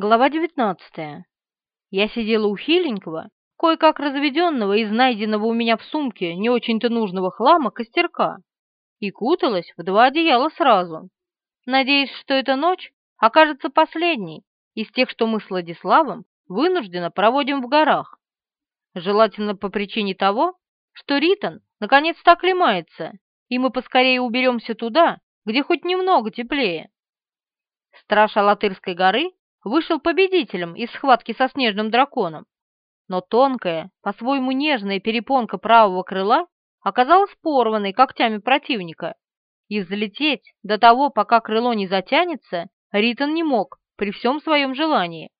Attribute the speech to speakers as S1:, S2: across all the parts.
S1: Глава 19. Я сидела у хиленького, кое-как разведенного из найденного у меня в сумке не очень-то нужного хлама костерка и куталась в два одеяла сразу, надеясь, что эта ночь окажется последней из тех, что мы с Владиславом вынужденно проводим в горах. Желательно по причине того, что Ритон наконец-то оклемается, и мы поскорее уберемся туда, где хоть немного теплее. Страж Алатырской горы вышел победителем из схватки со снежным драконом, но тонкая, по-своему нежная перепонка правого крыла оказалась порванной когтями противника, и взлететь до того, пока крыло не затянется, Ритон не мог при всем своем желании.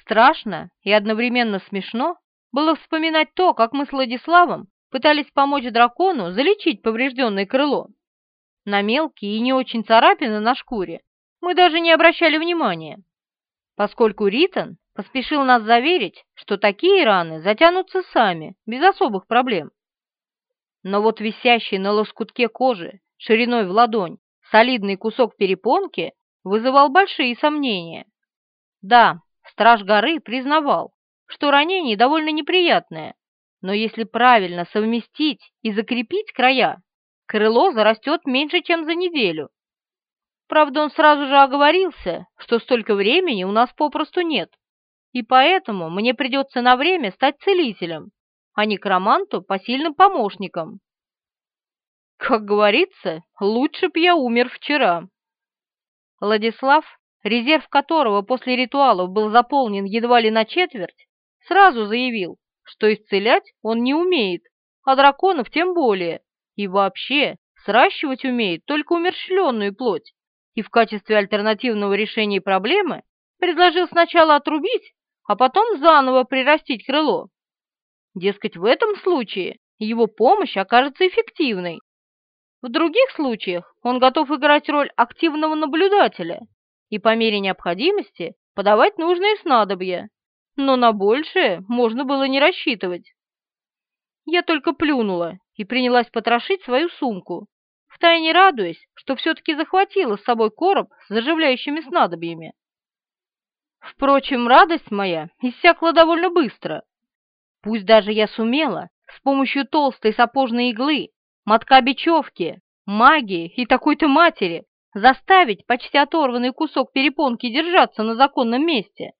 S1: Страшно и одновременно смешно было вспоминать то, как мы с Владиславом пытались помочь дракону залечить поврежденное крыло. На мелкие и не очень царапины на шкуре мы даже не обращали внимания поскольку Ритон поспешил нас заверить, что такие раны затянутся сами, без особых проблем. Но вот висящий на лоскутке кожи, шириной в ладонь, солидный кусок перепонки вызывал большие сомнения. Да, страж горы признавал, что ранение довольно неприятное, но если правильно совместить и закрепить края, крыло зарастет меньше, чем за неделю. Правда, он сразу же оговорился, что столько времени у нас попросту нет, и поэтому мне придется на время стать целителем, а некроманту посильным помощником. Как говорится, лучше б я умер вчера. Владислав, резерв которого после ритуалов был заполнен едва ли на четверть, сразу заявил, что исцелять он не умеет, а драконов тем более, и вообще сращивать умеет только умерщвленную плоть и в качестве альтернативного решения проблемы предложил сначала отрубить, а потом заново прирастить крыло. Дескать, в этом случае его помощь окажется эффективной. В других случаях он готов играть роль активного наблюдателя и по мере необходимости подавать нужные снадобья, но на большее можно было не рассчитывать. Я только плюнула и принялась потрошить свою сумку, втайне радуясь, что все-таки захватила с собой короб с заживляющими снадобьями. Впрочем, радость моя иссякла довольно быстро. Пусть даже я сумела с помощью толстой сапожной иглы, мотка бечевки, магии и такой-то матери заставить почти оторванный кусок перепонки держаться на законном месте.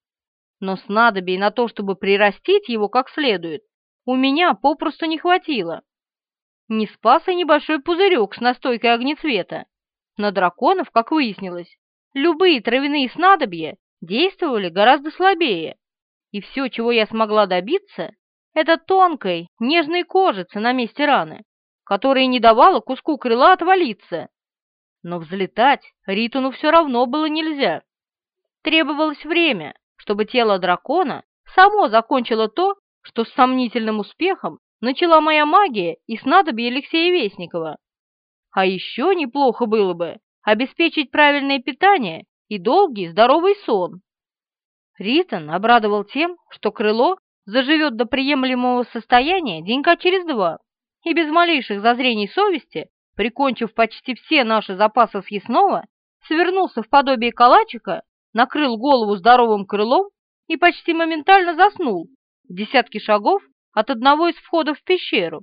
S1: Но снадобий на то, чтобы прирастить его как следует, у меня попросту не хватило. Не спас и небольшой пузырек с настойкой огнецвета. На драконов, как выяснилось, любые травяные снадобья действовали гораздо слабее. И все, чего я смогла добиться, это тонкой, нежной кожицы на месте раны, которая не давала куску крыла отвалиться. Но взлетать Ритуну все равно было нельзя. Требовалось время, чтобы тело дракона само закончило то, что с сомнительным успехом начала моя магия и снадобье Алексея Вестникова. А еще неплохо было бы обеспечить правильное питание и долгий здоровый сон. Ритон обрадовал тем, что крыло заживет до приемлемого состояния денька через два, и без малейших зазрений совести, прикончив почти все наши запасы съестного, свернулся в подобие калачика, накрыл голову здоровым крылом и почти моментально заснул в десятки шагов от одного из входов в пещеру.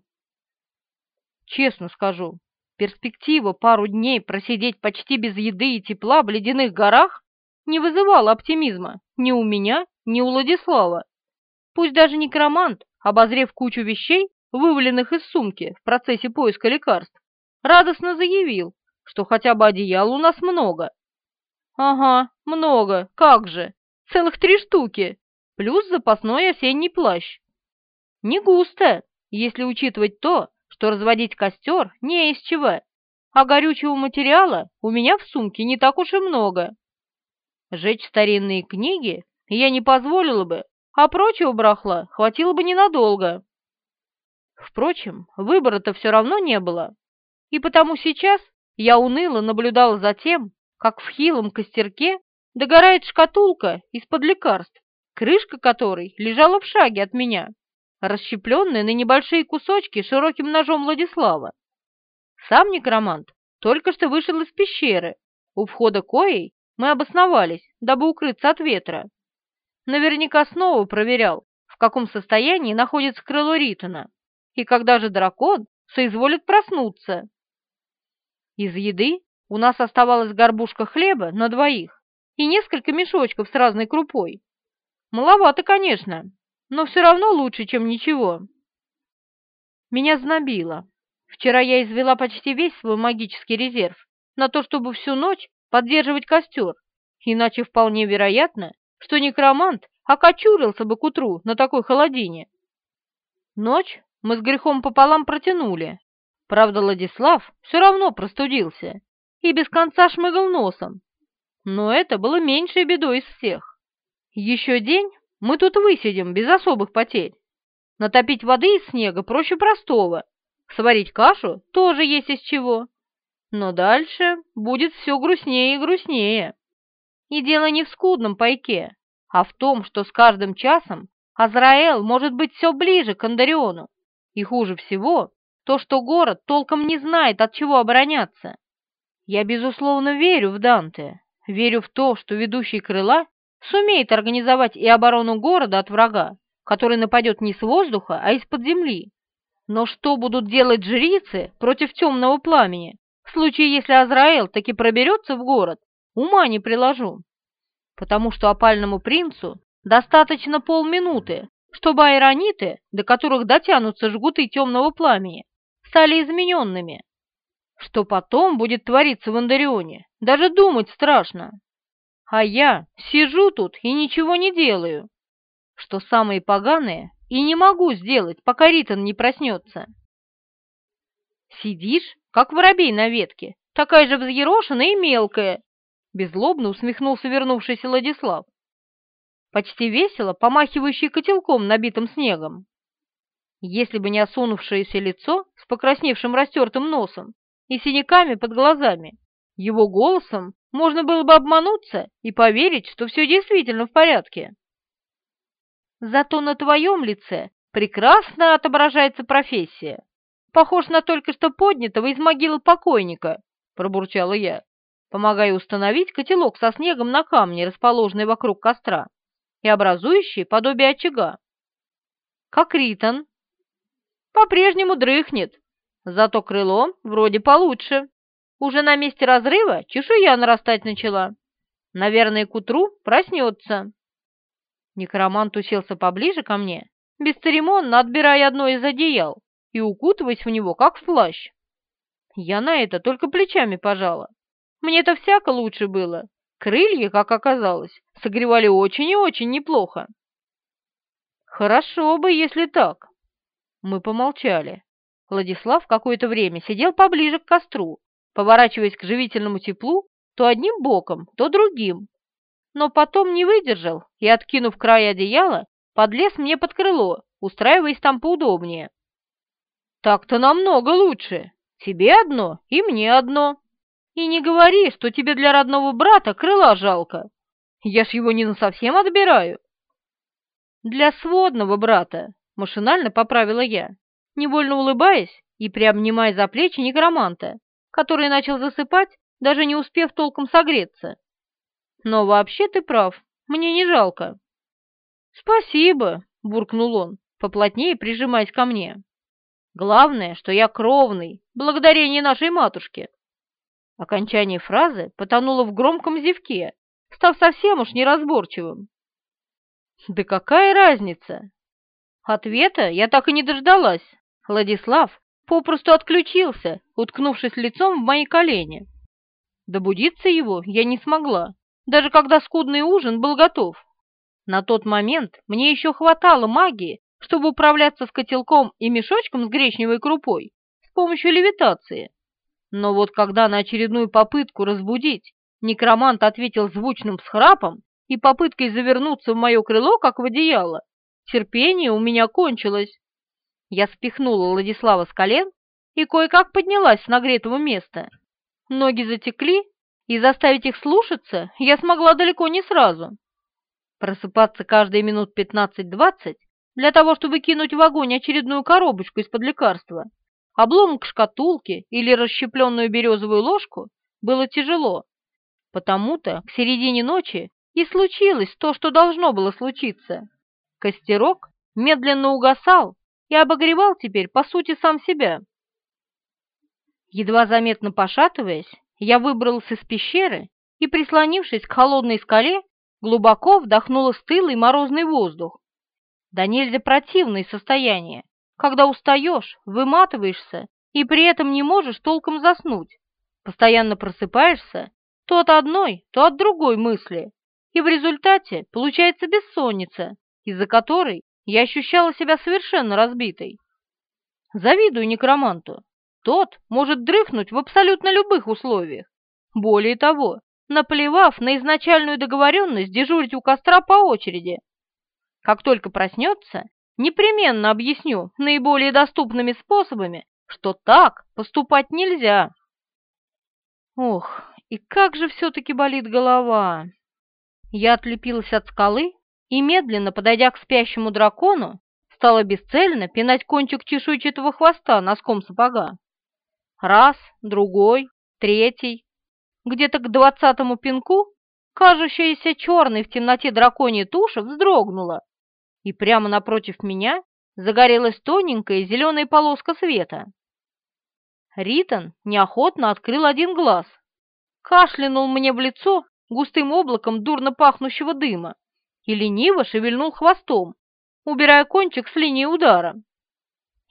S1: Честно скажу, перспектива пару дней просидеть почти без еды и тепла в ледяных горах не вызывала оптимизма ни у меня, ни у Владислава. Пусть даже некромант, обозрев кучу вещей, вываленных из сумки в процессе поиска лекарств, радостно заявил, что хотя бы одеял у нас много. Ага, много, как же, целых три штуки, плюс запасной осенний плащ. Не густо, если учитывать то, что разводить костер не из чего, а горючего материала у меня в сумке не так уж и много. Жечь старинные книги я не позволила бы, а прочего брахла хватило бы ненадолго. Впрочем, выбора-то все равно не было, и потому сейчас я уныло наблюдала за тем, как в хилом костерке догорает шкатулка из-под лекарств, крышка которой лежала в шаге от меня расщепленные на небольшие кусочки широким ножом Владислава. Сам некромант только что вышел из пещеры, у входа коей мы обосновались, дабы укрыться от ветра. Наверняка снова проверял, в каком состоянии находится крыло Ритона, и когда же дракон соизволит проснуться. Из еды у нас оставалась горбушка хлеба на двоих и несколько мешочков с разной крупой. Маловато, конечно, но все равно лучше, чем ничего. Меня знобило. Вчера я извела почти весь свой магический резерв на то, чтобы всю ночь поддерживать костер, иначе вполне вероятно, что некромант окочурился бы к утру на такой холодине. Ночь мы с грехом пополам протянули. Правда, Владислав все равно простудился и без конца шмыгал носом. Но это было меньшей бедой из всех. Еще день мы тут высидим без особых потерь. Натопить воды из снега проще простого. Сварить кашу тоже есть из чего. Но дальше будет все грустнее и грустнее. И дело не в скудном пайке, а в том, что с каждым часом Азраэл может быть все ближе к Андариону. И хуже всего то, что город толком не знает, от чего обороняться. Я, безусловно, верю в Данте, верю в то, что ведущий крыла сумеет организовать и оборону города от врага, который нападет не с воздуха, а из-под земли. Но что будут делать жрицы против темного пламени, в случае, если Азраэл таки проберется в город, ума не приложу. Потому что опальному принцу достаточно полминуты, чтобы айрониты, до которых дотянутся жгуты темного пламени, стали измененными. Что потом будет твориться в Андарионе, даже думать страшно. А я сижу тут и ничего не делаю. Что самые поганые, и не могу сделать, пока Ритон не проснется. Сидишь, как воробей на ветке, такая же взъерошенная и мелкая, беззлобно усмехнулся вернувшийся Владислав почти весело помахивающий котелком, набитым снегом. Если бы не осунувшееся лицо с покрасневшим растертым носом и синяками под глазами, его голосом можно было бы обмануться и поверить, что все действительно в порядке. Зато на твоем лице прекрасно отображается профессия. Похож на только что поднятого из могилы покойника, пробурчала я, помогая установить котелок со снегом на камне, расположенный вокруг костра и образующие подобие очага. Как Ритон. По-прежнему дрыхнет, зато крыло вроде получше. Уже на месте разрыва чешуя нарастать начала. Наверное, к утру проснется. Некромант уселся поближе ко мне, бесцеремонно отбирая одно из одеял и укутываясь в него, как в плащ. Я на это только плечами пожала. Мне-то всяко лучше было, Крылья, как оказалось, согревали очень и очень неплохо. Хорошо бы, если так. Мы помолчали. Владислав какое-то время сидел поближе к костру, поворачиваясь к живительному теплу то одним боком, то другим. Но потом не выдержал и, откинув край одеяла, подлез мне под крыло, устраиваясь там поудобнее. «Так-то намного лучше. Тебе одно и мне одно». И не говори, что тебе для родного брата крыла жалко. Я ж его не насовсем отбираю. Для сводного брата, машинально поправила я, невольно улыбаясь и приобнимая за плечи некроманта, который начал засыпать, даже не успев толком согреться. Но вообще ты прав, мне не жалко. Спасибо, буркнул он, поплотнее прижимаясь ко мне. Главное, что я кровный, благодарение нашей матушке. Окончание фразы потонуло в громком зевке, став совсем уж неразборчивым. «Да какая разница?» Ответа я так и не дождалась. Владислав попросту отключился, уткнувшись лицом в мои колени. Добудиться его я не смогла, даже когда скудный ужин был готов. На тот момент мне еще хватало магии, чтобы управляться с котелком и мешочком с гречневой крупой с помощью левитации. Но вот когда на очередную попытку разбудить некромант ответил звучным схрапом и попыткой завернуться в мое крыло, как в одеяло, терпение у меня кончилось. Я спихнула Владислава с колен и кое-как поднялась с нагретого места. Ноги затекли, и заставить их слушаться я смогла далеко не сразу. Просыпаться каждые минут 15-20 для того, чтобы кинуть в огонь очередную коробочку из-под лекарства, обломок шкатулки или расщепленную березовую ложку было тяжело. Потому-то к середине ночи и случилось то, что должно было случиться. Костерок медленно угасал и обогревал теперь, по сути, сам себя. Едва заметно пошатываясь, я выбрался из пещеры и, прислонившись к холодной скале, глубоко вдохнула стылый морозный воздух. Да нельзя противное состояние, когда устаешь, выматываешься и при этом не можешь толком заснуть. Постоянно просыпаешься то от одной, то от другой мысли, и в результате получается бессонница, из-за которой я ощущала себя совершенно разбитой. Завидую некроманту. Тот может дрыхнуть в абсолютно любых условиях. Более того, наплевав на изначальную договоренность дежурить у костра по очереди. Как только проснется, непременно объясню наиболее доступными способами, что так поступать нельзя. Ох, и как же все-таки болит голова. Я отлепилась от скалы и, медленно подойдя к спящему дракону, стала бесцельно пинать кончик чешуйчатого хвоста носком сапога. Раз, другой, третий. Где-то к двадцатому пинку кажущаяся черной в темноте драконья туша вздрогнула, и прямо напротив меня загорелась тоненькая зеленая полоска света. Ритон неохотно открыл один глаз, кашлянул мне в лицо густым облаком дурно пахнущего дыма и лениво шевельнул хвостом, убирая кончик с линии удара.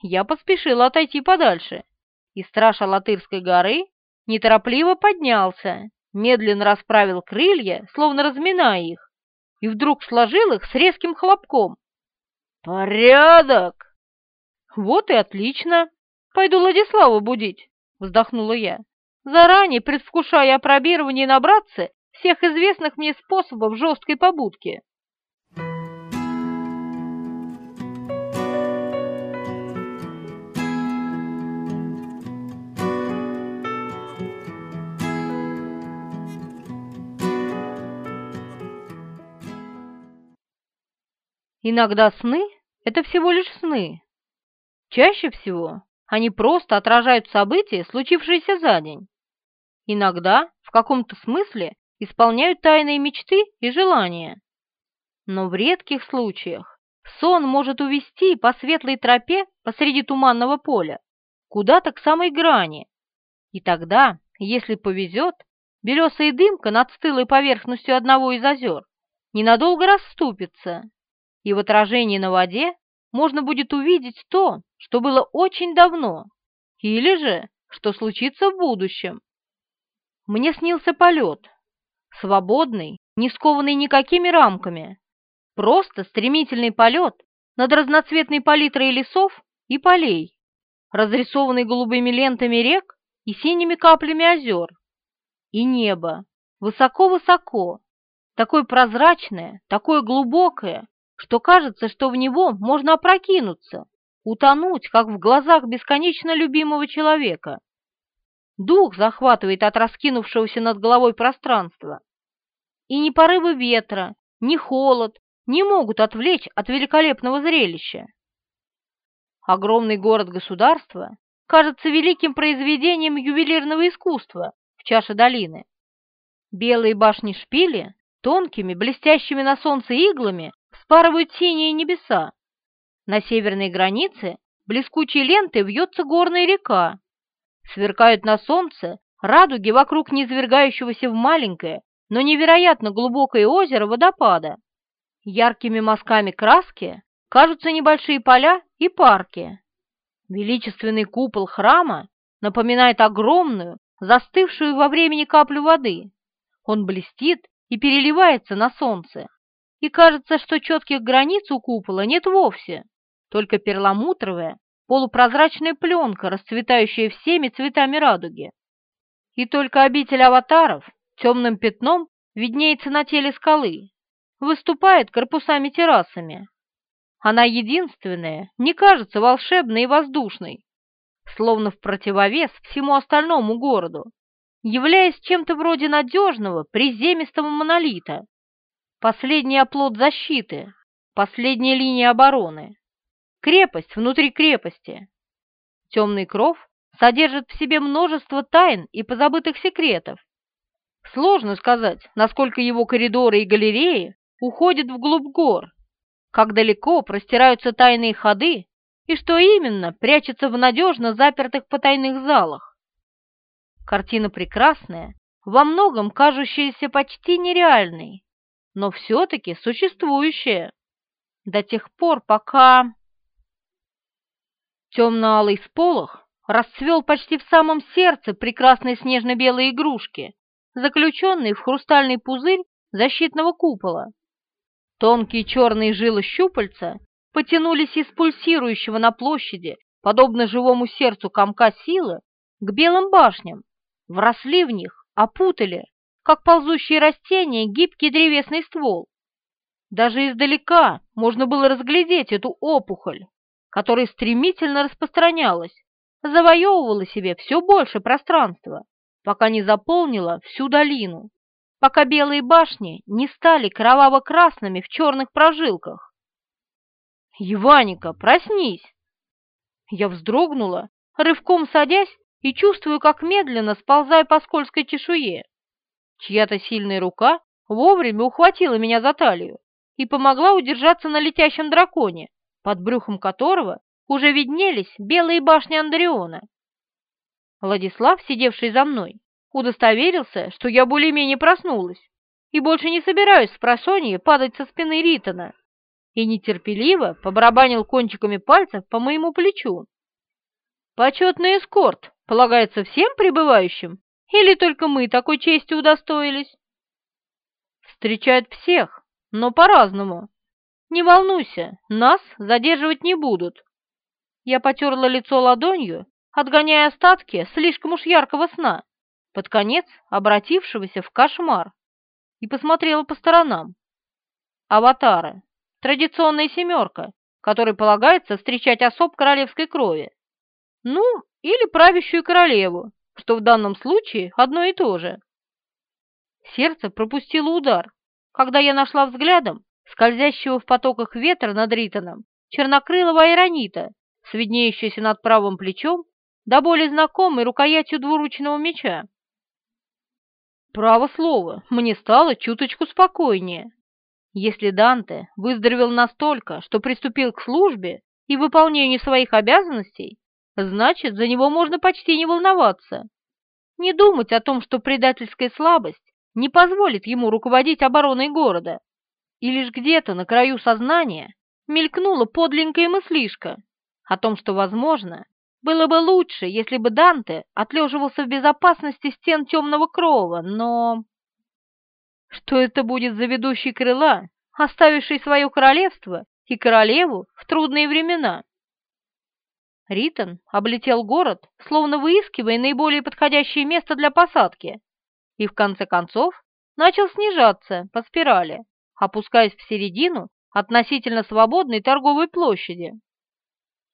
S1: Я поспешила отойти подальше, и страж Алатырской горы неторопливо поднялся, медленно расправил крылья, словно разминая их, и вдруг сложил их с резким хлопком. «Порядок!» «Вот и отлично! Пойду Владиславу будить!» — вздохнула я, заранее предвкушая опробирование на братце всех известных мне способов жесткой побудки. Иногда сны — это всего лишь сны. Чаще всего они просто отражают события, случившиеся за день. Иногда, в каком-то смысле, исполняют тайные мечты и желания. Но в редких случаях сон может увести по светлой тропе посреди туманного поля, куда-то к самой грани. И тогда, если повезет, белесая дымка над стылой поверхностью одного из озер ненадолго расступится, и в отражении на воде можно будет увидеть то, что было очень давно, или же, что случится в будущем. Мне снился полет, свободный, не скованный никакими рамками, просто стремительный полет над разноцветной палитрой лесов и полей, разрисованный голубыми лентами рек и синими каплями озер, и небо, высоко-высоко, такое прозрачное, такое глубокое, что кажется, что в него можно опрокинуться, утонуть, как в глазах бесконечно любимого человека. Дух захватывает от раскинувшегося над головой пространства. И ни порывы ветра, ни холод не могут отвлечь от великолепного зрелища. Огромный город-государства кажется великим произведением ювелирного искусства в чаше долины. Белые башни-шпили тонкими, блестящими на солнце иглами вспарывают синие небеса. На северной границе блескучей лентой вьется горная река. Сверкают на солнце радуги вокруг низвергающегося в маленькое, но невероятно глубокое озеро водопада. Яркими мазками краски кажутся небольшие поля и парки. Величественный купол храма напоминает огромную, застывшую во времени каплю воды. Он блестит и переливается на солнце и кажется, что четких границ у купола нет вовсе, только перламутровая, полупрозрачная пленка, расцветающая всеми цветами радуги. И только обитель аватаров темным пятном виднеется на теле скалы, выступает корпусами-террасами. Она единственная, не кажется волшебной и воздушной, словно в противовес всему остальному городу, являясь чем-то вроде надежного, приземистого монолита, Последний оплот защиты, последняя линия обороны. Крепость внутри крепости. Темный кров содержит в себе множество тайн и позабытых секретов. Сложно сказать, насколько его коридоры и галереи уходят вглубь гор, как далеко простираются тайные ходы и что именно прячется в надежно запертых потайных залах. Картина прекрасная, во многом кажущаяся почти нереальной, но все-таки существующая, до тех пор, пока... Темно-алый сполох расцвел почти в самом сердце прекрасной снежно-белой игрушки, заключенной в хрустальный пузырь защитного купола. Тонкие черные жилы щупальца потянулись из пульсирующего на площади, подобно живому сердцу комка силы, к белым башням, вросли в них, опутали, как ползущие растения, гибкий древесный ствол. Даже издалека можно было разглядеть эту опухоль, которая стремительно распространялась, завоевывала себе все больше пространства, пока не заполнила всю долину, пока белые башни не стали кроваво-красными в черных прожилках. «Еваника, проснись!» Я вздрогнула, рывком садясь и чувствую, как медленно сползаю по скользкой чешуе. Чья-то сильная рука вовремя ухватила меня за талию и помогла удержаться на летящем драконе, под брюхом которого уже виднелись белые башни Андреона. Владислав, сидевший за мной, удостоверился, что я более-менее проснулась и больше не собираюсь с просонья падать со спины Ритона, и нетерпеливо побарабанил кончиками пальцев по моему плечу. «Почетный эскорт полагается всем прибывающим, или только мы такой чести удостоились?» «Встречают всех, но по-разному. Не волнуйся, нас задерживать не будут». Я потерла лицо ладонью, отгоняя остатки слишком уж яркого сна, под конец обратившегося в кошмар, и посмотрела по сторонам. Аватары. Традиционная семерка, которой полагается встречать особ королевской крови. Ну, или правящую королеву, что в данном случае одно и то же. Сердце пропустило удар, когда я нашла взглядом скользящего в потоках ветра над Ритоном чернокрылого айронита, сведнеющегося над правым плечом, до более знакомой рукоятью двуручного меча. Право слово, мне стало чуточку спокойнее. Если Данте выздоровел настолько, что приступил к службе и выполнению своих обязанностей, значит, за него можно почти не волноваться. Не думать о том, что предательская слабость не позволит ему руководить обороной города. И лишь где-то на краю сознания мелькнула подленькая мыслишка о том, что, возможно, было бы лучше, если бы Данте отлеживался в безопасности стен темного крова, но... Что это будет за ведущий крыла, оставивший свое королевство и королеву в трудные времена? Ритон облетел город, словно выискивая наиболее подходящее место для посадки, и в конце концов начал снижаться по спирали, опускаясь в середину относительно свободной торговой площади.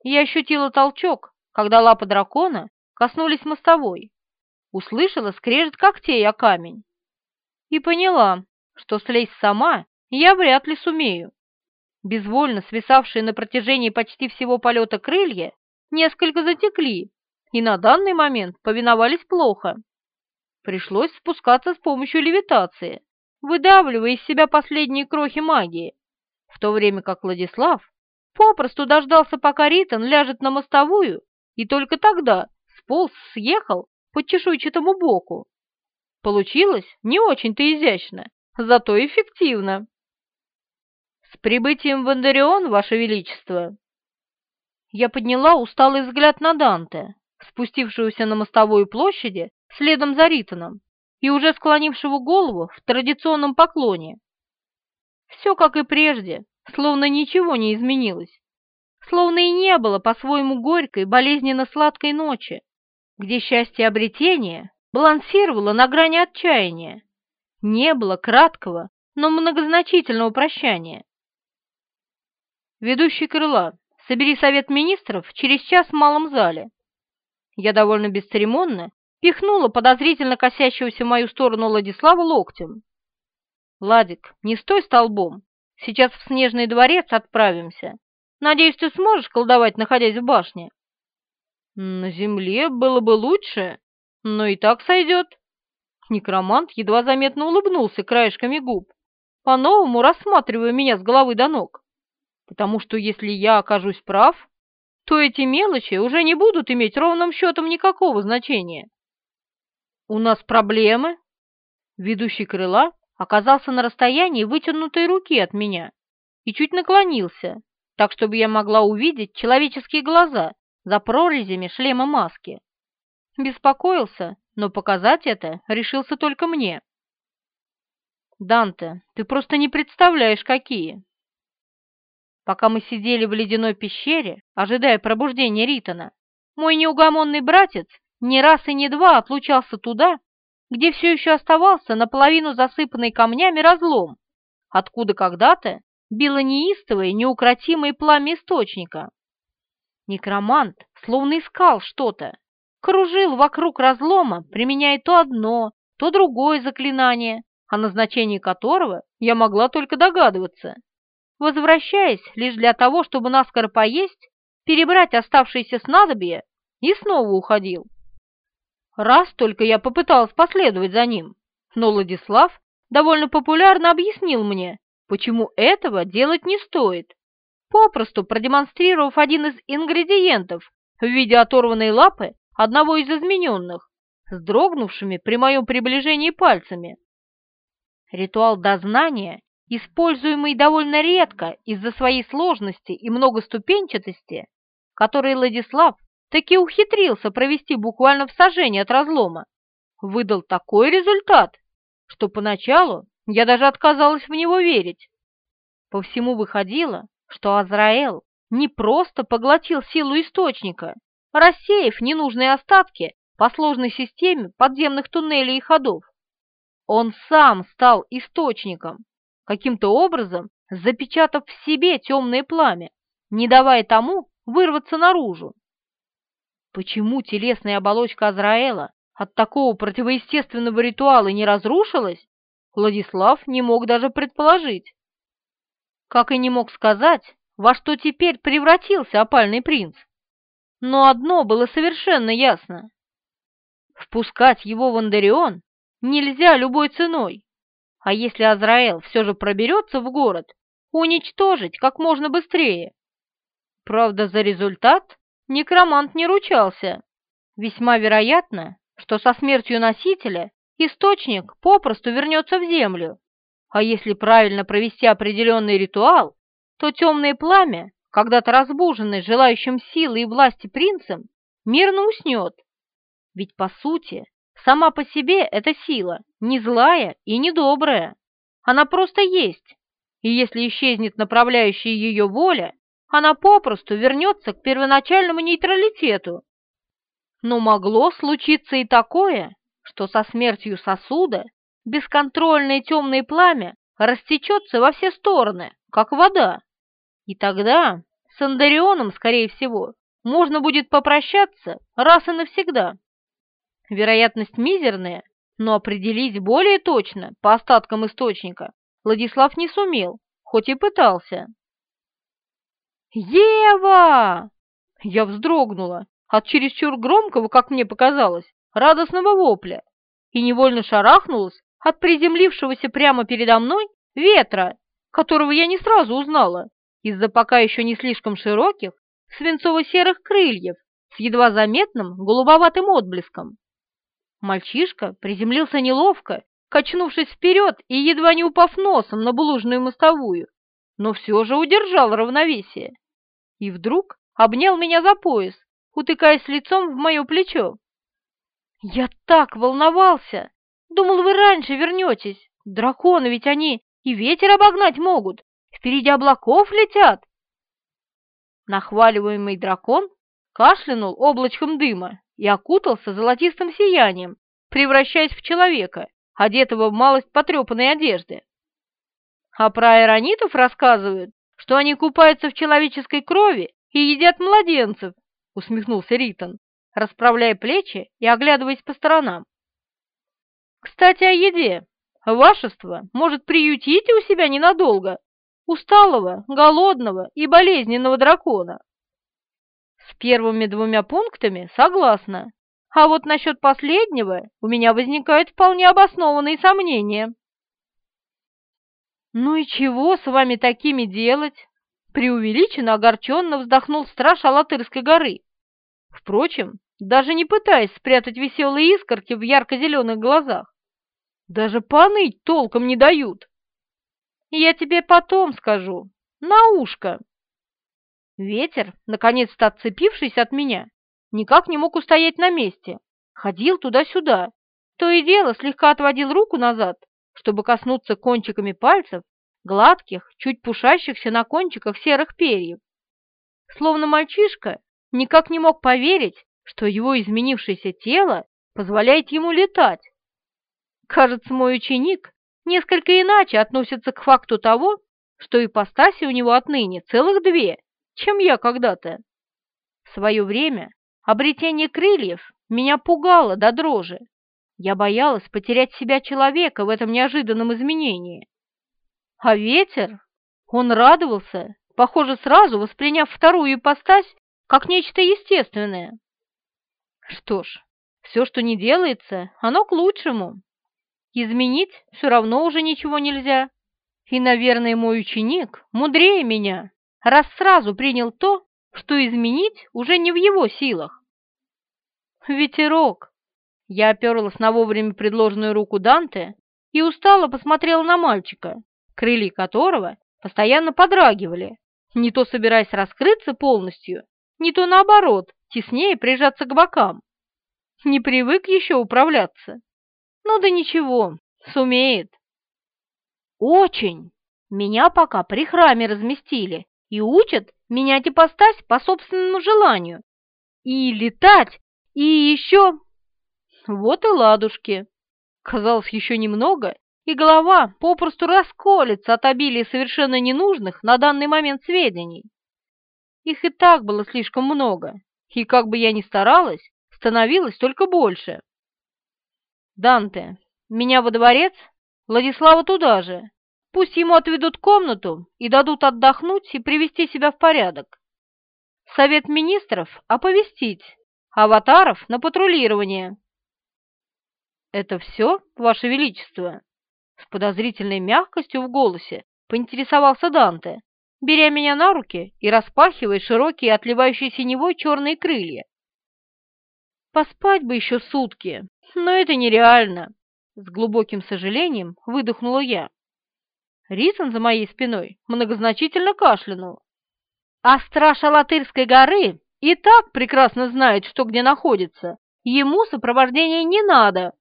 S1: Я ощутила толчок, когда лапы дракона коснулись мостовой, услышала скрежет когтей о камень и поняла, что слезть сама я вряд ли сумею. Безвольно свисавшие на протяжении почти всего полета крылья несколько затекли и на данный момент повиновались плохо. Пришлось спускаться с помощью левитации, выдавливая из себя последние крохи магии, в то время как Владислав попросту дождался, пока Ритон ляжет на мостовую и только тогда сполз съехал по чешуйчатому боку. Получилось не очень-то изящно, зато эффективно. «С прибытием в Андарион, Ваше Величество!» Я подняла усталый взгляд на Данте, спустившегося на мостовую площади следом за Ритоном и уже склонившего голову в традиционном поклоне. Все как и прежде, словно ничего не изменилось словно и не было по-своему горькой, болезненно-сладкой ночи, где счастье обретения балансировало на грани отчаяния. Не было краткого, но многозначительного прощания. Ведущий крыла, собери совет министров через час в малом зале. Я довольно бесцеремонно пихнула подозрительно косящегося в мою сторону Владислава локтем. «Ладик, не стой столбом, сейчас в Снежный дворец отправимся, Надеюсь, ты сможешь колдовать, находясь в башне?» «На земле было бы лучше, но и так сойдет». Некромант едва заметно улыбнулся краешками губ, по-новому рассматривая меня с головы до ног. Потому что если я окажусь прав, то эти мелочи уже не будут иметь ровным счетом никакого значения. «У нас проблемы?» Ведущий крыла оказался на расстоянии вытянутой руки от меня и чуть наклонился, так чтобы я могла увидеть человеческие глаза за прорезями шлема маски. Беспокоился, но показать это решился только мне. «Данте, ты просто не представляешь, какие!» Пока мы сидели в ледяной пещере, ожидая пробуждения Ритона, мой неугомонный братец не раз и не два отлучался туда, где все еще оставался наполовину засыпанный камнями разлом, откуда когда-то било неистовое неукротимое пламя источника. Некромант словно искал что-то, кружил вокруг разлома, применяя то одно, то другое заклинание, о назначении которого я могла только догадываться, возвращаясь лишь для того, чтобы наскоро поесть, перебрать оставшиеся снадобья и снова уходил. Раз только я попыталась последовать за ним, но Владислав довольно популярно объяснил мне, почему этого делать не стоит, попросту продемонстрировав один из ингредиентов в виде оторванной лапы одного из измененных, с дрогнувшими при моем приближении пальцами. Ритуал дознания, используемый довольно редко из-за своей сложности и многоступенчатости, который Владислав таки ухитрился провести буквально в сожжении от разлома, выдал такой результат, что поначалу я даже отказалась в него верить. По всему выходило, что Азраэл не просто поглотил силу источника, рассеяв ненужные остатки по сложной системе подземных туннелей и ходов. Он сам стал источником, каким-то образом запечатав в себе темное пламя, не давая тому вырваться наружу. Почему телесная оболочка Азраэла от такого противоестественного ритуала не разрушилась, Владислав не мог даже предположить. Как и не мог сказать, во что теперь превратился опальный принц. Но одно было совершенно ясно. Впускать его в Андарион нельзя любой ценой, а если Азраэл все же проберется в город, уничтожить как можно быстрее. Правда, за результат некромант не ручался. Весьма вероятно, что со смертью носителя источник попросту вернется в землю, а если правильно провести определенный ритуал, то темное пламя, когда-то разбуженное желающим силы и власти принцем, мирно уснет. Ведь, по сути, сама по себе эта сила не злая и не добрая. Она просто есть, и если исчезнет направляющая ее воля, она попросту вернется к первоначальному нейтралитету. Но могло случиться и такое, что со смертью сосуда бесконтрольное темное пламя растечется во все стороны, как вода. И тогда с Андарионом, скорее всего, можно будет попрощаться раз и навсегда. Вероятность мизерная, но определить более точно по остаткам источника Владислав не сумел, хоть и пытался. «Ева!» Я вздрогнула от чересчур громкого, как мне показалось, радостного вопля и невольно шарахнулась от приземлившегося прямо передо мной ветра, которого я не сразу узнала из-за пока еще не слишком широких свинцово-серых крыльев с едва заметным голубоватым отблеском. Мальчишка приземлился неловко, качнувшись вперед и едва не упав носом на булыжную мостовую, но все же удержал равновесие. И вдруг обнял меня за пояс, утыкаясь лицом в мое плечо. «Я так волновался! Думал, вы раньше вернетесь. Драконы ведь они и ветер обогнать могут. Впереди облаков летят!» Нахваливаемый дракон кашлянул облачком дыма и окутался золотистым сиянием, превращаясь в человека, одетого в малость потрепанной одежды. А про аэронитов рассказывают, что они купаются в человеческой крови и едят младенцев, усмехнулся Ритон, расправляя плечи и оглядываясь по сторонам. Кстати, о еде. Вашество может приютить у себя ненадолго усталого, голодного и болезненного дракона. С первыми двумя пунктами согласна, А вот насчет последнего у меня возникают вполне обоснованные сомнения. «Ну и чего с вами такими делать?» Преувеличенно огорченно вздохнул страж Алатырской горы. Впрочем, даже не пытаясь спрятать веселые искорки в ярко-зеленых глазах. Даже поныть толком не дают. Я тебе потом скажу, на ушко. Ветер, наконец-то отцепившись от меня, никак не мог устоять на месте, ходил туда-сюда, то и дело слегка отводил руку назад, чтобы коснуться кончиками пальцев гладких, чуть пушащихся на кончиках серых перьев. Словно мальчишка никак не мог поверить, что его изменившееся тело позволяет ему летать. Кажется, мой ученик несколько иначе относится к факту того, что ипостаси у него отныне целых две, чем я когда-то. В свое время обретение крыльев меня пугало до дрожи. Я боялась потерять себя человека в этом неожиданном изменении. А ветер? Он радовался, похоже, сразу восприняв вторую ипостась как нечто естественное. Что ж, все, что не делается, оно к лучшему. Изменить все равно уже ничего нельзя. И, наверное, мой ученик мудрее меня, раз сразу принял то, что изменить уже не в его силах. Ветерок. Я оперлась на вовремя предложенную руку Данте и устало посмотрела на мальчика, крылья которого постоянно подрагивали, не то собираясь раскрыться полностью, не то наоборот, теснее прижаться к бокам. Не привык еще управляться. Ну да ничего, сумеет. Очень. Меня пока при храме разместили и учат менять ипостась по собственному желанию. И летать, и еще... Вот и ладушки. Казалось, еще немного, и голова попросту расколется от обилия совершенно ненужных на данный момент сведений. Их и так было слишком много, и как бы я ни старалась, становилось только больше. «Данте, меня во дворец, Владислава туда же. Пусть ему отведут комнату и дадут отдохнуть и привести себя в порядок. Совет министров оповестить, аватаров на патрулирование». «Это все, Ваше Величество?» С подозрительной мягкостью в голосе поинтересовался Данте, беря меня на руки и распахивая широкие, отливающие синевой черные крылья. Поспать бы еще сутки, но это нереально, с глубоким сожалением выдохнула я. Рисон за моей спиной многозначительно кашлянул. А страж Алатырской горы и так прекрасно знает, что где находится. Ему сопровождения не надо,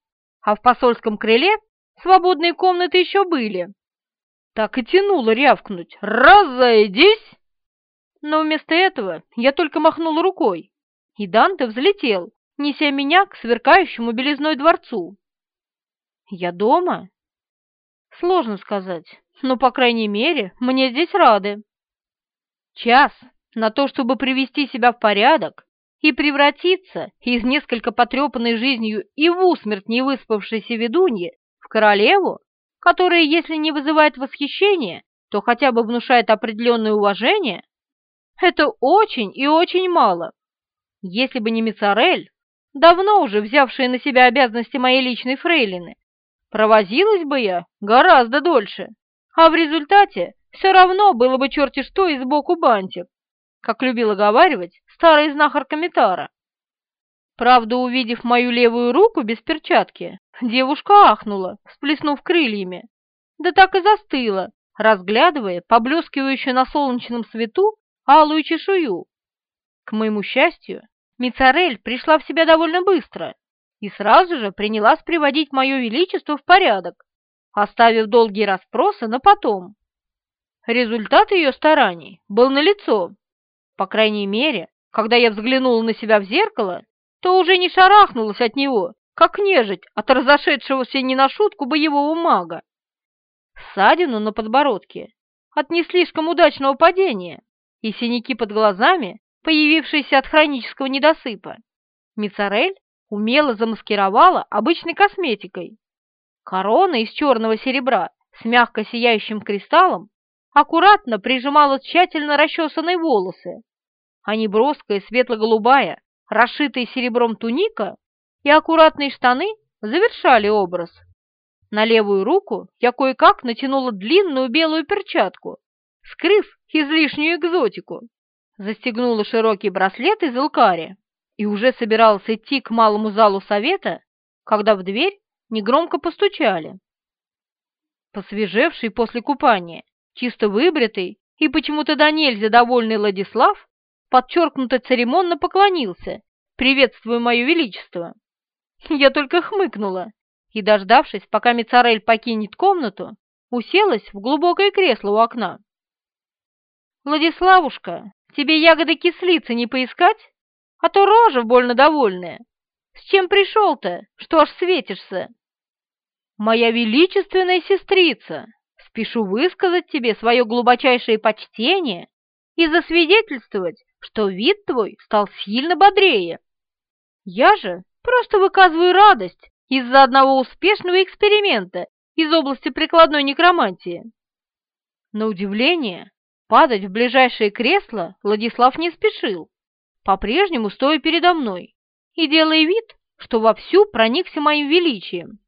S1: а в посольском крыле Свободные комнаты еще были. Так и тянуло рявкнуть «Разойдись!» Но вместо этого я только махнул рукой, и Данте взлетел, неся меня к сверкающему белизной дворцу. Я дома? Сложно сказать, но, по крайней мере, мне здесь рады. Час на то, чтобы привести себя в порядок и превратиться из несколько потрепанной жизнью и в усмерть невыспавшейся ведуньи в королеву, которая, если не вызывает восхищения, то хотя бы внушает определенное уважение, это очень и очень мало. Если бы не Мицарель, давно уже взявшая на себя обязанности моей личной фрейлины, провозилась бы я гораздо дольше, а в результате все равно было бы черти что и сбоку бантик, как любила говаривать старая знахарка Митара. Правда, увидев мою левую руку без перчатки, девушка ахнула, всплеснув крыльями. Да так и застыла, разглядывая поблескивающую на солнечном свету алую чешую. К моему счастью, Мицарель пришла в себя довольно быстро и сразу же принялась приводить мое величество в порядок, оставив долгие расспросы на потом. Результат ее стараний был налицо. По крайней мере, когда я взглянула на себя в зеркало, то уже не шарахнулась от него, как нежить от разошедшегося не на шутку боевого мага. Ссадину на подбородке от не слишком удачного падения и синяки под глазами, появившиеся от хронического недосыпа, Мицарель умело замаскировала обычной косметикой. Корона из черного серебра с мягко сияющим кристаллом аккуратно прижимала тщательно расчесанные волосы, а неброская светло-голубая расшитая серебром туника и аккуратные штаны завершали образ. На левую руку я кое-как натянула длинную белую перчатку, скрыв излишнюю экзотику, застегнула широкий браслет из алкари и уже собиралась идти к малому залу совета, когда в дверь негромко постучали. Посвежевший после купания, чисто выбритый и почему-то до нельзя довольный Владислав подчеркнуто церемонно поклонился, приветствуя мое величество. Я только хмыкнула и, дождавшись, пока Мицарель покинет комнату, уселась в глубокое кресло у окна. «Владиславушка, тебе ягоды кислицы не поискать? А то рожа больно довольная. С чем пришел-то, что аж светишься?» «Моя величественная сестрица, спешу высказать тебе свое глубочайшее почтение и засвидетельствовать, что вид твой стал сильно бодрее. Я же просто выказываю радость из-за одного успешного эксперимента из области прикладной некромантии. На удивление, падать в ближайшее кресло Владислав не спешил, по-прежнему стоя передо мной и делая вид, что вовсю проникся моим величием.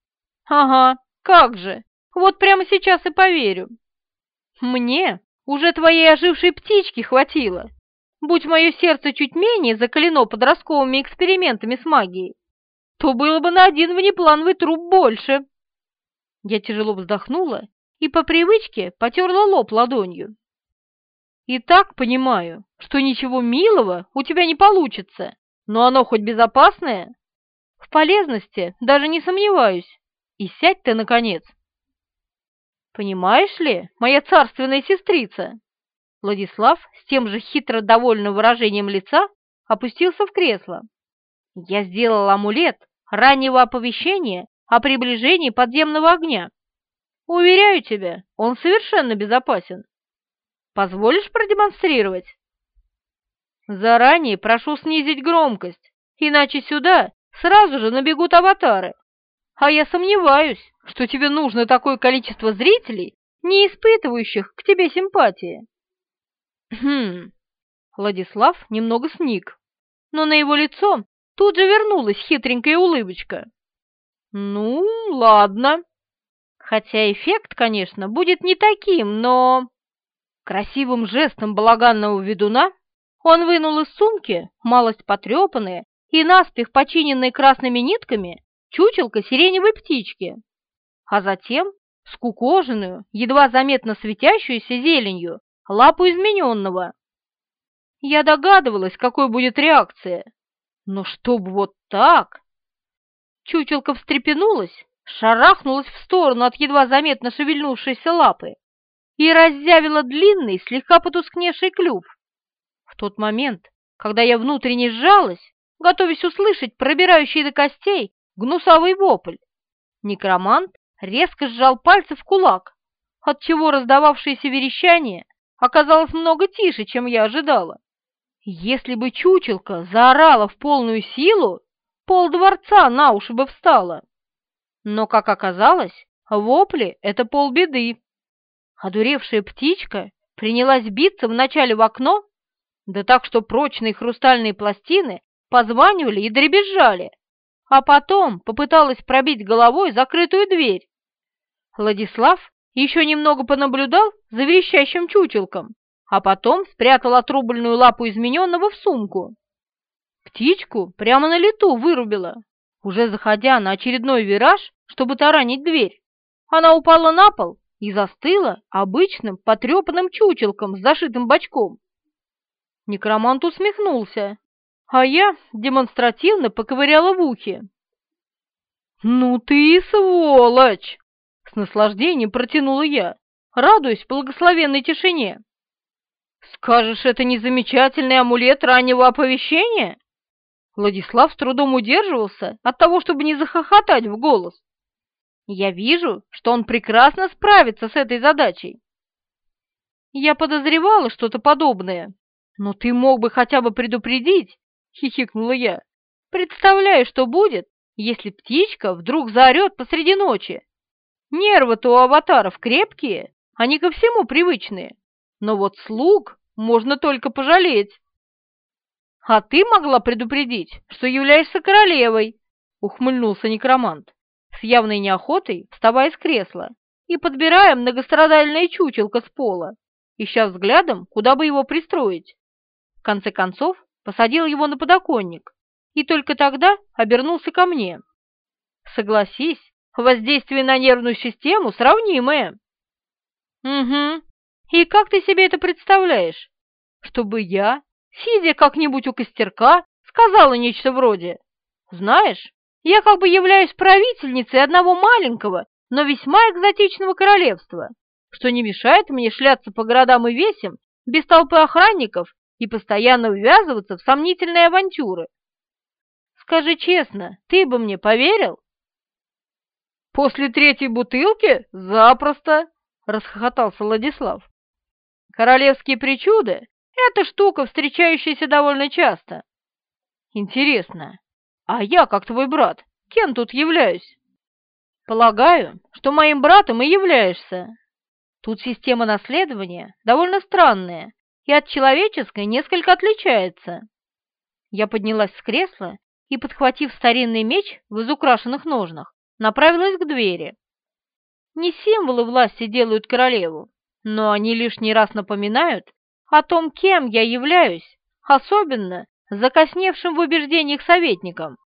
S1: Ага, как же, вот прямо сейчас и поверю. Мне уже твоей ожившей птички хватило. Будь мое сердце чуть менее закалено подростковыми экспериментами с магией, то было бы на один внеплановый труп больше. Я тяжело вздохнула и по привычке потерла лоб ладонью. И так понимаю, что ничего милого у тебя не получится, но оно хоть безопасное? В полезности даже не сомневаюсь. И сядь ты, наконец. Понимаешь ли, моя царственная сестрица? Владислав с тем же хитро довольным выражением лица опустился в кресло. Я сделал амулет раннего оповещения о приближении подземного огня. Уверяю тебя, он совершенно безопасен. Позволишь продемонстрировать? Заранее прошу снизить громкость, иначе сюда сразу же набегут аватары. А я сомневаюсь, что тебе нужно такое количество зрителей, не испытывающих к тебе симпатии. Хм. Владислав немного сник, но на его лицо тут же вернулась хитренькая улыбочка. Ну, ладно. Хотя эффект, конечно, будет не таким, но... Красивым жестом балаганного ведуна он вынул из сумки малость потрепанные и наспех починенные красными нитками чучелка сиреневой птички, а затем скукоженную, едва заметно светящуюся зеленью, лапу измененного. Я догадывалась, какой будет реакция, но чтоб вот так... Чучелка встрепенулась, шарахнулась в сторону от едва заметно шевельнувшейся лапы и разъявила длинный, слегка потускневший клюв. Тот момент, когда я внутренне сжалась, готовясь услышать пробирающий до костей гнусавый вопль, некромант резко сжал пальцы в кулак, отчего раздававшееся верещание оказалось много тише, чем я ожидала. Если бы чучелка заорала в полную силу, пол дворца на уши бы встала. Но, как оказалось, вопли — это полбеды. Одуревшая птичка принялась биться вначале в окно, да так, что прочные хрустальные пластины позванивали и дребезжали, а потом попыталась пробить головой закрытую дверь. Владислав еще немного понаблюдал за верещащим чучелком, а потом спрятал отрубленную лапу измененного в сумку. Птичку прямо на лету вырубила, уже заходя на очередной вираж, чтобы таранить дверь. Она упала на пол и застыла обычным потрепанным чучелком с зашитым бочком. Некромант усмехнулся, а я демонстративно поковыряла в ухе. «Ну ты сволочь!» С наслаждением протянула я, радуясь благословенной тишине. «Скажешь, это не замечательный амулет раннего оповещения?» Владислав с трудом удерживался от того, чтобы не захохотать в голос. «Я вижу, что он прекрасно справится с этой задачей». «Я подозревала что-то подобное, но ты мог бы хотя бы предупредить», — хихикнула я. «Представляю, что будет, если птичка вдруг заорет посреди ночи Нервы-то у аватаров крепкие, они ко всему привычные. Но вот слуг можно только пожалеть. А ты могла предупредить, что являешься королевой, — ухмыльнулся некромант, с явной неохотой вставая с кресла и подбирая многострадальное чучелко с пола, ища взглядом, куда бы его пристроить. В конце концов, посадил его на подоконник и только тогда обернулся ко мне. Согласись, воздействие на нервную систему сравнимое. Угу. И как ты себе это представляешь? Чтобы я, сидя как-нибудь у костерка, сказала нечто вроде «Знаешь, я как бы являюсь правительницей одного маленького, но весьма экзотичного королевства, что не мешает мне шляться по городам и весям без толпы охранников и постоянно ввязываться в сомнительные авантюры. Скажи честно, ты бы мне поверил?» «После третьей бутылки? Запросто!» — расхохотался Владислав. «Королевские причуды — это штука, встречающаяся довольно часто. Интересно, а я, как твой брат, кем тут являюсь?» «Полагаю, что моим братом и являешься. Тут система наследования довольно странная и от человеческой несколько отличается». Я поднялась с кресла и, подхватив старинный меч в изукрашенных ножнах, направилась к двери. Не символы власти делают королеву, но они лишний раз напоминают о том, кем я являюсь, особенно закосневшим в убеждениях советником.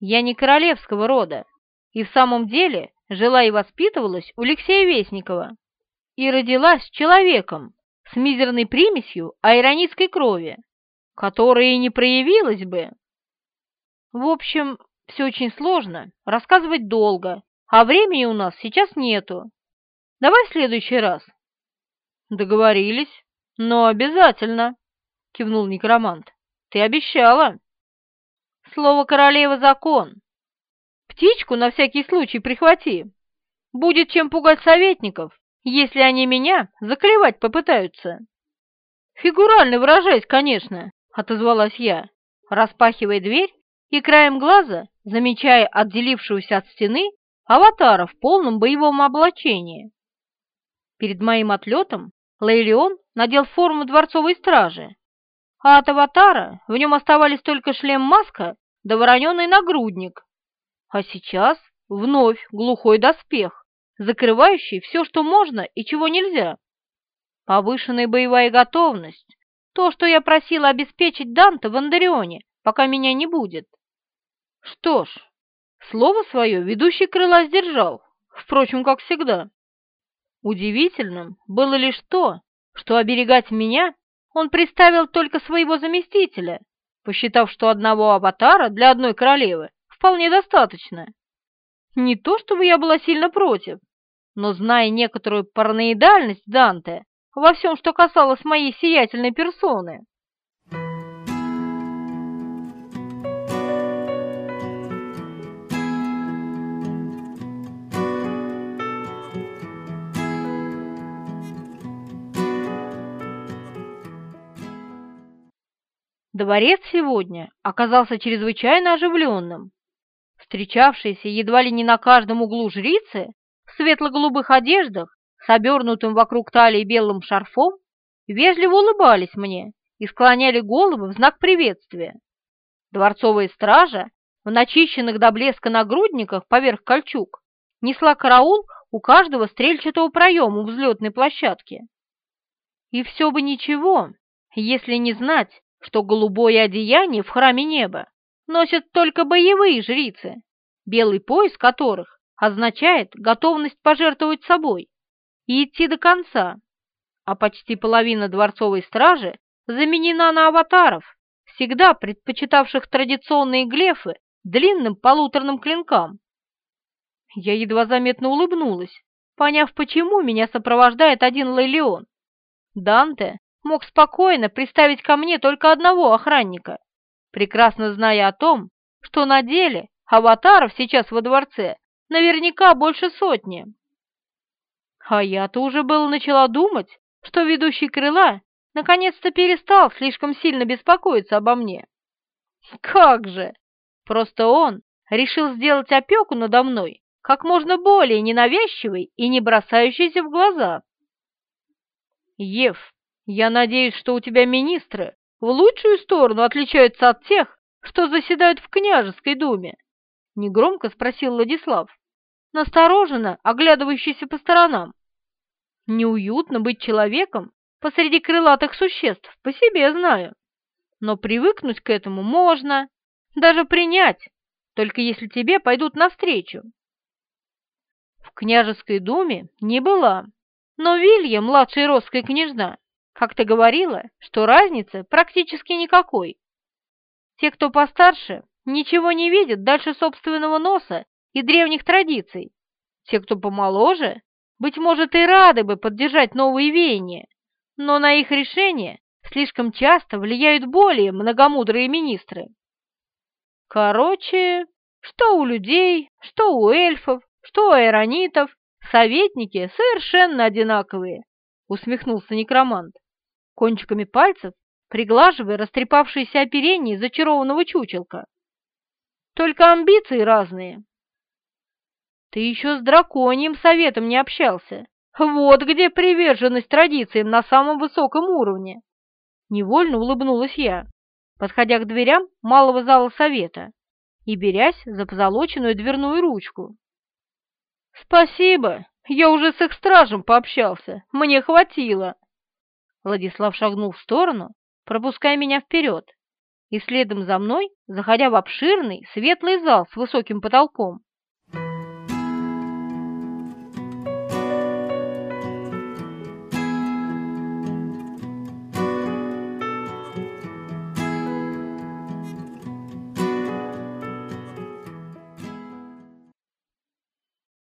S1: Я не королевского рода, и в самом деле жила и воспитывалась у Алексея Вестникова, и родилась человеком с мизерной примесью айронитской крови, которая и не проявилась бы. В общем, все очень сложно, рассказывать долго, а времени у нас сейчас нету. Давай в следующий раз. Договорились, но обязательно, кивнул некромант. Ты обещала. Слово королевы закон. Птичку на всякий случай прихвати. Будет чем пугать советников, если они меня заклевать попытаются. Фигурально выражаясь, конечно, отозвалась я, распахивая дверь и краем глаза замечая отделившуюся от стены аватара в полном боевом облачении. Перед моим отлетом Лейлион надел форму дворцовой стражи, а от аватара в нем оставались только шлем-маска да вороненый нагрудник. А сейчас вновь глухой доспех, закрывающий все, что можно и чего нельзя. Повышенная боевая готовность, то, что я просила обеспечить Данте в Андарионе, пока меня не будет. Что ж, слово свое ведущий крыла сдержал, впрочем, как всегда. Удивительным было лишь то, что оберегать меня он приставил только своего заместителя, посчитав, что одного аватара для одной королевы вполне достаточно. Не то чтобы я была сильно против, но зная некоторую параноидальность Данте во всем, что касалось моей сиятельной персоны, Дворец сегодня оказался чрезвычайно оживленным. Встречавшиеся едва ли не на каждом углу жрицы светло-голубых одеждах с обернутым вокруг талии белым шарфом вежливо улыбались мне и склоняли головы в знак приветствия. Дворцовая стража в начищенных до блеска нагрудниках поверх кольчуг несла караул у каждого стрельчатого проема взлетной площадки. И все бы ничего, если не знать, что голубое одеяние в храме неба носят только боевые жрицы, белый пояс которых означает готовность пожертвовать собой и идти до конца, а почти половина дворцовой стражи заменена на аватаров, всегда предпочитавших традиционные глефы длинным полуторным клинкам. Я едва заметно улыбнулась, поняв, почему меня сопровождает один Лейлеон. Данте мог спокойно приставить ко мне только одного охранника, прекрасно зная о том, что на деле аватаров сейчас во дворце наверняка больше сотни. А я-то уже было начала думать, что ведущий крыла наконец-то перестал слишком сильно беспокоиться обо мне. Как же! Просто он решил сделать опеку надо мной как можно более ненавязчивой и не бросающейся в глаза. Ев, я надеюсь, что у тебя министры в лучшую сторону отличаются от тех, что заседают в княжеской думе, Негромко спросил Владислав, настороженно оглядывающийся по сторонам. Неуютно быть человеком посреди крылатых существ, по себе знаю. Но привыкнуть к этому можно, даже принять, только если тебе пойдут навстречу. В княжеской думе не была, но Вилья, младшая росская княжна, как-то говорила, что разницы практически никакой. Те, кто постарше, ничего не видят дальше собственного носа и древних традиций. Те, кто помоложе, быть может, и рады бы поддержать новые веяния, но на их решение слишком часто влияют более многомудрые министры. Короче, что у людей, что у эльфов, что у аэронитов, советники совершенно одинаковые, усмехнулся некромант, кончиками пальцев приглаживая растрепавшееся оперение зачарованного чучелка. Только амбиции разные. Ты еще с драконьим советом не общался. Вот где приверженность традициям на самом высоком уровне. Невольно улыбнулась я, подходя к дверям малого зала совета и берясь за позолоченную дверную ручку. «Спасибо, я уже с их стражем пообщался, мне хватило». Владислав шагнул в сторону, пропуская меня вперед, и следом за мной, заходя в обширный светлый зал с высоким потолком,